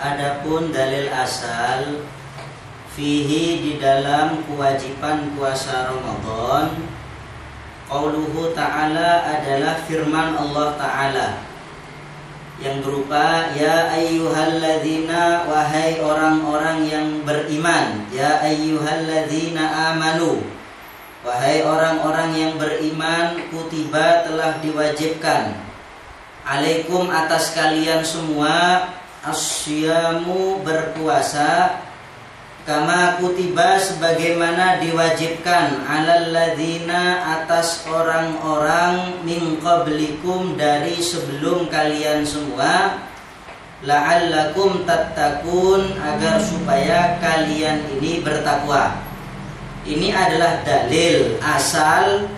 adapun dalil asal fihi di dalam kewajiban puasa Ramadan qauluhu ta'ala adalah firman Allah taala yang berupa ya ayyuhalladzina wahai orang-orang yang beriman ya ayyuhalladzina amanu wahai orang-orang yang beriman kutiba telah diwajibkan alaikum atas kalian semua asyamu berpuasa kama kutiba sebagaimana diwajibkan alal ladina atas orang-orang min qablikum dari sebelum kalian semua la'allakum tattaqun agar supaya kalian ini bertakwa. Ini adalah dalil asal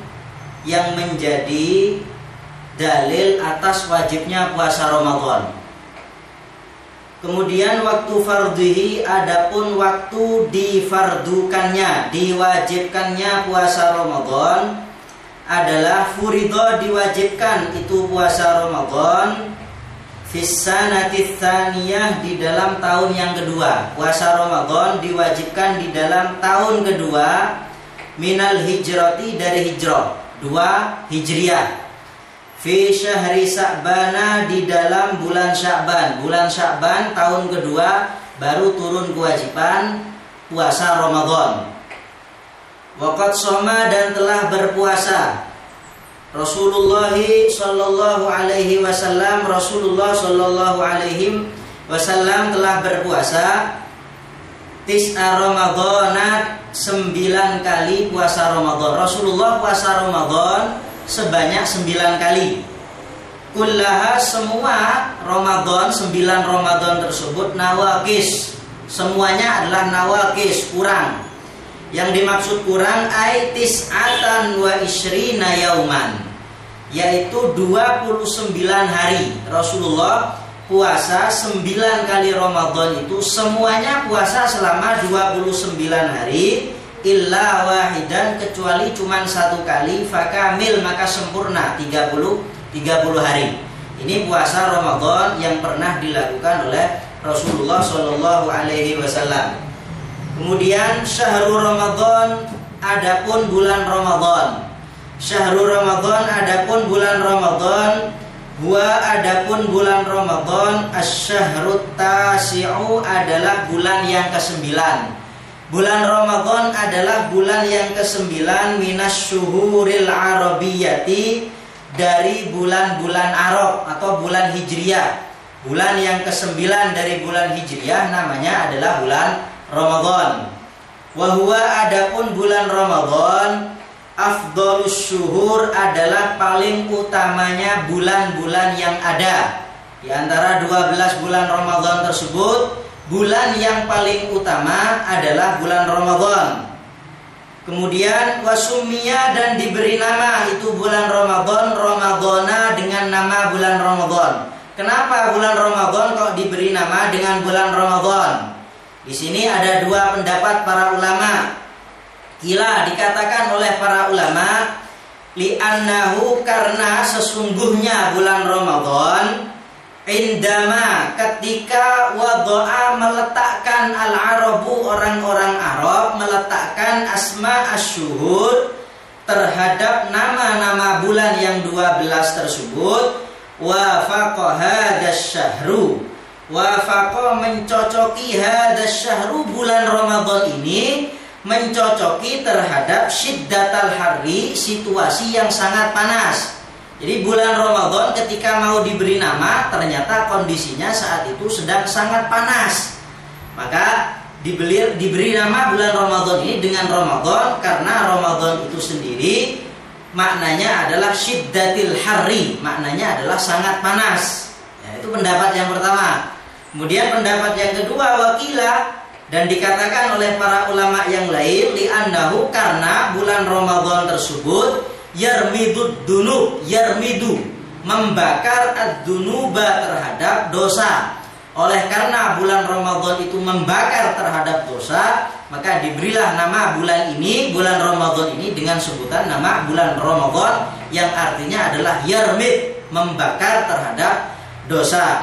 yang menjadi dalil atas wajibnya puasa Ramadan. Kemudian waktu fardhihi adapun waktu difardukannya, diwajibkannya puasa Ramadan adalah furido diwajibkan itu puasa Ramadan Fisanati tsaniyah di dalam tahun yang kedua. Puasa Ramadan diwajibkan di dalam tahun kedua minal hijrati dari hijrah. Dua hijriah fi syahri Sa'bana di dalam bulan Sya'ban. Bulan Sya'ban tahun kedua baru turun kewajiban puasa Ramadan. Waqat soma dan telah berpuasa. Rasulullah sallallahu alaihi wasallam Rasulullah sallallahu alaihi wasallam telah berpuasa tis'a Ramadhanat sembilan kali puasa Ramadan. Rasulullah puasa Ramadan sebanyak sembilan kali. Kullaha semua Ramadan, sembilan Ramadan tersebut nawakis. Semuanya adalah nawakis, kurang. Yang dimaksud kurang aitis atan wa isrina yauman yaitu 29 hari Rasulullah puasa 9 kali Ramadan itu semuanya puasa selama 29 hari illa wahidan kecuali cuma satu kali fakamil maka sempurna 30 30 hari. Ini puasa Ramadan yang pernah dilakukan oleh Rasulullah Shallallahu alaihi wasallam. Kemudian syahrul Ramadan adapun bulan Ramadan. Syahrul Ramadan adapun bulan Ramadan Wa adapun bulan Ramadan Asyahrut tasi'u adalah bulan yang kesembilan Bulan Ramadan adalah bulan yang kesembilan minas syuhuril arabiyati dari bulan-bulan Arab atau bulan Hijriyah. Bulan yang kesembilan dari bulan Hijriyah namanya adalah bulan Ramadan. Wahwa adapun bulan Ramadan afdolus syuhur adalah paling utamanya bulan-bulan yang ada. Di antara 12 bulan Ramadan tersebut bulan yang paling utama adalah bulan Ramadan. Kemudian wasumia dan diberi nama itu bulan Ramadan Ramadana dengan nama bulan Ramadan. Kenapa bulan Ramadan kok diberi nama dengan bulan Ramadan? Di sini ada dua pendapat para ulama. Kila dikatakan oleh para ulama li'annahu karena sesungguhnya bulan Ramadan Indama ketika wadoa meletakkan al-arabu orang-orang Arab meletakkan asma asyuhud terhadap nama-nama bulan yang 12 tersebut. Wafaqa hadas syahru. Wafaqa mencocoki hadas syahru bulan Ramadan ini mencocoki terhadap syiddatal hari situasi yang sangat panas jadi bulan Ramadan ketika mau diberi nama ternyata kondisinya saat itu sedang sangat panas. Maka dibeli, diberi nama bulan Ramadan ini dengan Ramadan karena Ramadan itu sendiri maknanya adalah syiddatil hari, maknanya adalah sangat panas. Ya, itu pendapat yang pertama. Kemudian pendapat yang kedua wakilah dan dikatakan oleh para ulama yang lain di andahu karena bulan Ramadan tersebut yarmidud dunub yarmidu. Membakar ad-dunuba terhadap dosa. Oleh karena bulan Ramadan itu membakar terhadap dosa maka diberilah nama bulan ini bulan Ramadan ini dengan sebutan nama bulan Ramadan yang artinya adalah yarmid membakar terhadap dosa